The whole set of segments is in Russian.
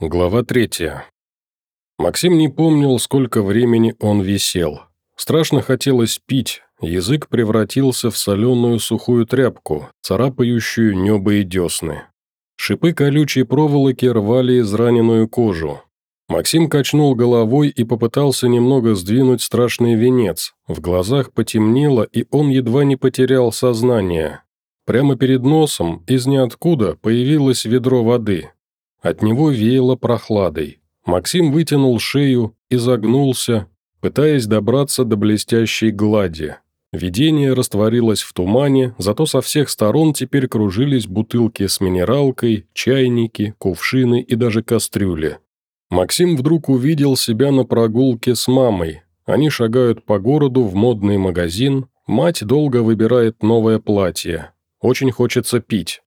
Глава третья. Максим не помнил, сколько времени он висел. Страшно хотелось пить, язык превратился в соленую сухую тряпку, царапающую небо и десны. Шипы колючей проволоки рвали израненную кожу. Максим качнул головой и попытался немного сдвинуть страшный венец. В глазах потемнело, и он едва не потерял сознание. Прямо перед носом из ниоткуда появилось ведро воды – от него веяло прохладой. Максим вытянул шею и загнулся, пытаясь добраться до блестящей глади. Видение растворилось в тумане, зато со всех сторон теперь кружились бутылки с минералкой, чайники, кувшины и даже кастрюли. Максим вдруг увидел себя на прогулке с мамой. Они шагают по городу в модный магазин, мать долго выбирает новое платье. Очень хочется пить.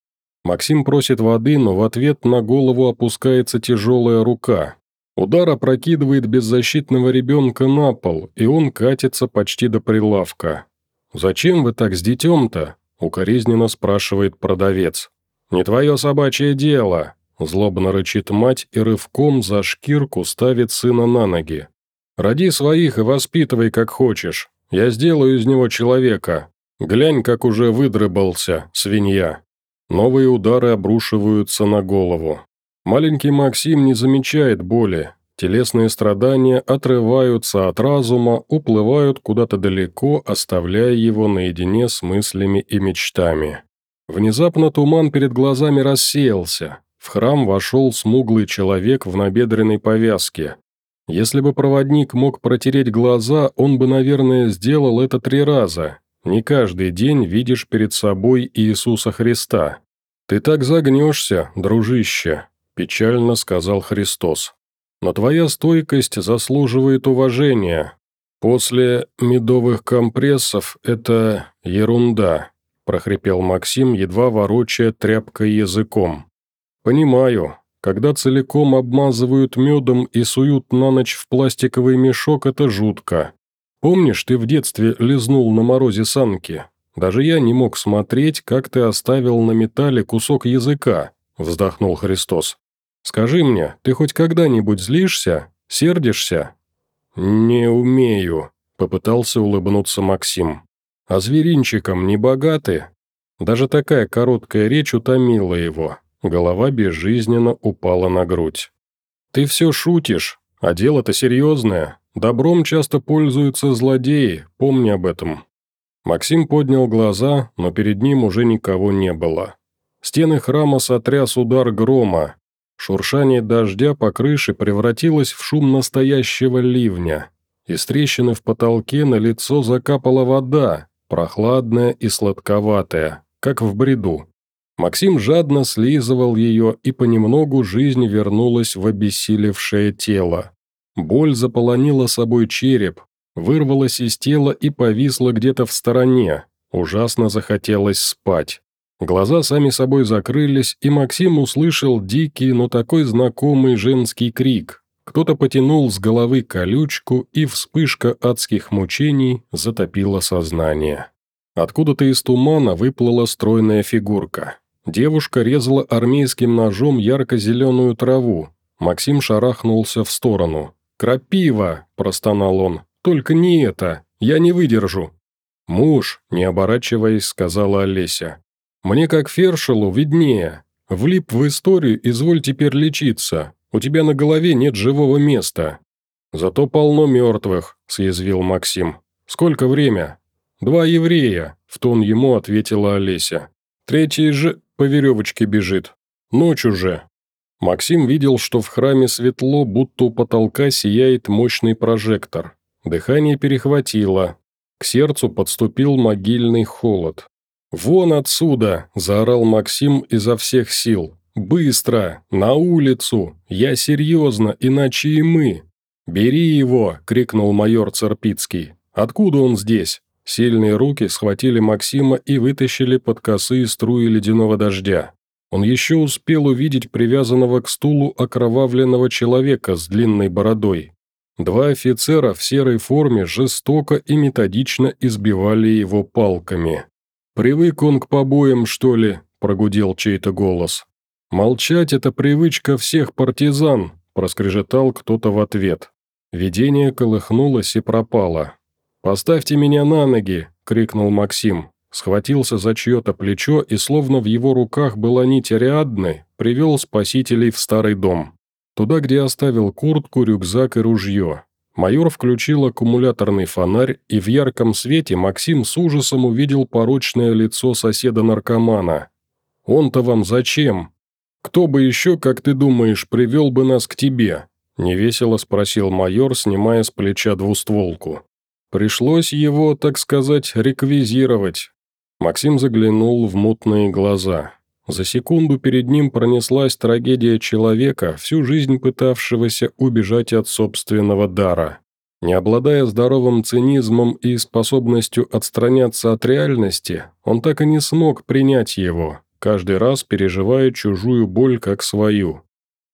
Максим просит воды, но в ответ на голову опускается тяжелая рука. Удар опрокидывает беззащитного ребенка на пол, и он катится почти до прилавка. «Зачем вы так с детем-то?» – укоризненно спрашивает продавец. «Не твое собачье дело!» – злобно рычит мать и рывком за шкирку ставит сына на ноги. «Роди своих и воспитывай как хочешь. Я сделаю из него человека. Глянь, как уже выдрыбался, свинья». Новые удары обрушиваются на голову. Маленький Максим не замечает боли. Телесные страдания отрываются от разума, уплывают куда-то далеко, оставляя его наедине с мыслями и мечтами. Внезапно туман перед глазами рассеялся. В храм вошел смуглый человек в набедренной повязке. Если бы проводник мог протереть глаза, он бы, наверное, сделал это три раза, не каждый день видишь перед собой Иисуса Христа. Ты так загнешься, дружище», – печально сказал Христос. «Но твоя стойкость заслуживает уважения. После медовых компрессов это ерунда», – прохрипел Максим, едва ворочая тряпкой языком. «Понимаю, когда целиком обмазывают медом и суют на ночь в пластиковый мешок, это жутко. Помнишь, ты в детстве лизнул на морозе санки? Даже я не мог смотреть, как ты оставил на металле кусок языка», – вздохнул Христос. «Скажи мне, ты хоть когда-нибудь злишься? Сердишься?» «Не умею», – попытался улыбнуться Максим. «А зверинчиком не богаты?» Даже такая короткая речь утомила его. Голова безжизненно упала на грудь. «Ты все шутишь, а дело-то серьезное. Добром часто пользуются злодеи, помни об этом». Максим поднял глаза, но перед ним уже никого не было. Стены храма сотряс удар грома. Шуршание дождя по крыше превратилось в шум настоящего ливня. Из трещины в потолке на лицо закапала вода, прохладная и сладковатая, как в бреду. Максим жадно слизывал ее, и понемногу жизнь вернулась в обессилевшее тело. Боль заполонила собой череп, вырвалась из тела и повисла где-то в стороне. Ужасно захотелось спать. Глаза сами собой закрылись, и Максим услышал дикий, но такой знакомый женский крик. Кто-то потянул с головы колючку, и вспышка адских мучений затопила сознание. Откуда-то из тумана выплыла стройная фигурка. Девушка резала армейским ножом ярко-зеленую траву. Максим шарахнулся в сторону. «Крапива!» – простонал он. «Только не это! Я не выдержу!» «Муж», – не оборачиваясь, сказала Олеся. «Мне как Фершелу виднее. Влип в историю, изволь теперь лечиться. У тебя на голове нет живого места». «Зато полно мертвых», – съязвил Максим. «Сколько время?» «Два еврея», – в тон ему ответила Олеся. «Третий же по веревочке бежит. Ночь уже». Максим видел, что в храме светло, будто у потолка сияет мощный прожектор. Дыхание перехватило. К сердцу подступил могильный холод. «Вон отсюда!» – заорал Максим изо всех сил. «Быстро! На улицу! Я серьезно, иначе и мы!» «Бери его!» – крикнул майор Церпицкий. «Откуда он здесь?» Сильные руки схватили Максима и вытащили под косые струи ледяного дождя. Он еще успел увидеть привязанного к стулу окровавленного человека с длинной бородой. Два офицера в серой форме жестоко и методично избивали его палками. «Привык он к побоям, что ли?» – прогудел чей-то голос. «Молчать – это привычка всех партизан», – проскрежетал кто-то в ответ. Видение колыхнулось и пропало. «Поставьте меня на ноги!» – крикнул Максим. Схватился за чье-то плечо и, словно в его руках была нить Ариадны, привел спасителей в старый дом. Туда, где оставил куртку, рюкзак и ружье. Майор включил аккумуляторный фонарь, и в ярком свете Максим с ужасом увидел порочное лицо соседа-наркомана. «Он-то вам зачем?» «Кто бы еще, как ты думаешь, привел бы нас к тебе?» – невесело спросил майор, снимая с плеча двустволку. Пришлось его, так сказать, реквизировать. Максим заглянул в мутные глаза. За секунду перед ним пронеслась трагедия человека, всю жизнь пытавшегося убежать от собственного дара. Не обладая здоровым цинизмом и способностью отстраняться от реальности, он так и не смог принять его, каждый раз переживая чужую боль как свою.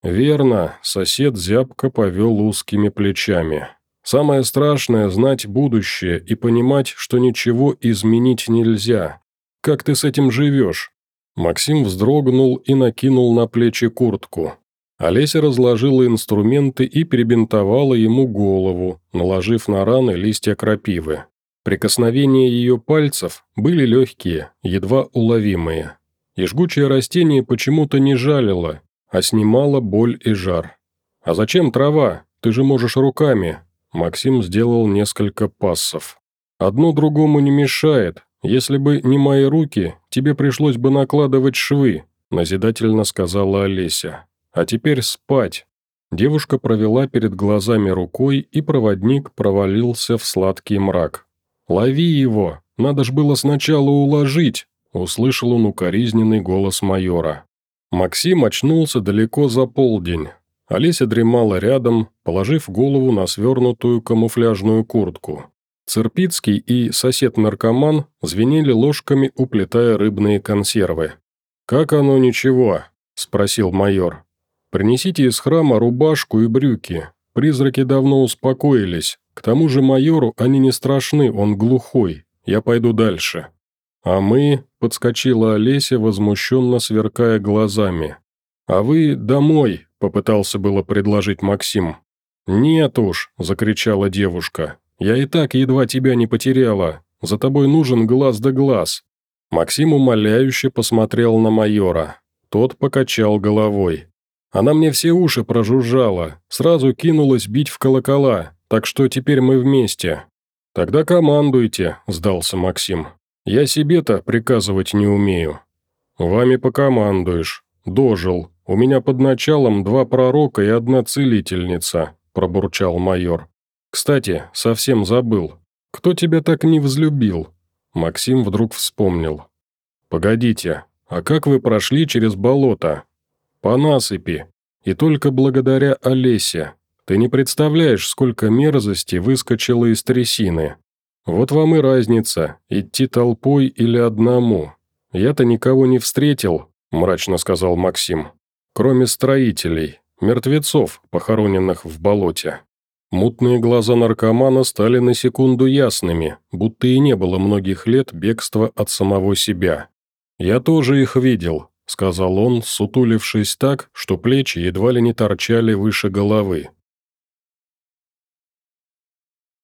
Верно, сосед зябко повел узкими плечами. Самое страшное – знать будущее и понимать, что ничего изменить нельзя. Как ты с этим живешь? Максим вздрогнул и накинул на плечи куртку. Олеся разложила инструменты и перебинтовала ему голову, наложив на раны листья крапивы. Прикосновения ее пальцев были легкие, едва уловимые и жгучее растение почему-то не жалило, а снимало боль и жар. «А зачем трава? Ты же можешь руками!» Максим сделал несколько пассов. «Одно другому не мешает. Если бы не мои руки, тебе пришлось бы накладывать швы», назидательно сказала Олеся. «А теперь спать». Девушка провела перед глазами рукой, и проводник провалился в сладкий мрак. «Лови его! Надо ж было сначала уложить!» Услышал он укоризненный голос майора. Максим очнулся далеко за полдень. Олеся дремала рядом, положив голову на свернутую камуфляжную куртку. Церпицкий и сосед-наркоман звенели ложками, уплетая рыбные консервы. «Как оно ничего?» – спросил майор. «Принесите из храма рубашку и брюки. Призраки давно успокоились. К тому же майору они не страшны, он глухой. Я пойду дальше». «А мы...» – подскочила Олеся, возмущенно сверкая глазами. «А вы домой», – попытался было предложить Максим. «Нет уж», – закричала девушка. «Я и так едва тебя не потеряла. За тобой нужен глаз да глаз». Максим умоляюще посмотрел на майора. Тот покачал головой. «Она мне все уши прожужжала, сразу кинулась бить в колокола, так что теперь мы вместе». «Тогда командуйте», – сдался Максим. Я себе-то приказывать не умею. Вами покомандуешь. Дожил. У меня под началом два пророка и одна целительница», – пробурчал майор. «Кстати, совсем забыл. Кто тебя так не взлюбил?» Максим вдруг вспомнил. «Погодите, а как вы прошли через болото?» «По насыпи. И только благодаря Олесе. Ты не представляешь, сколько мерзости выскочило из трясины. «Вот вам и разница, идти толпой или одному. Я-то никого не встретил», – мрачно сказал Максим. «Кроме строителей, мертвецов, похороненных в болоте». Мутные глаза наркомана стали на секунду ясными, будто и не было многих лет бегства от самого себя. «Я тоже их видел», – сказал он, сутулившись так, что плечи едва ли не торчали выше головы.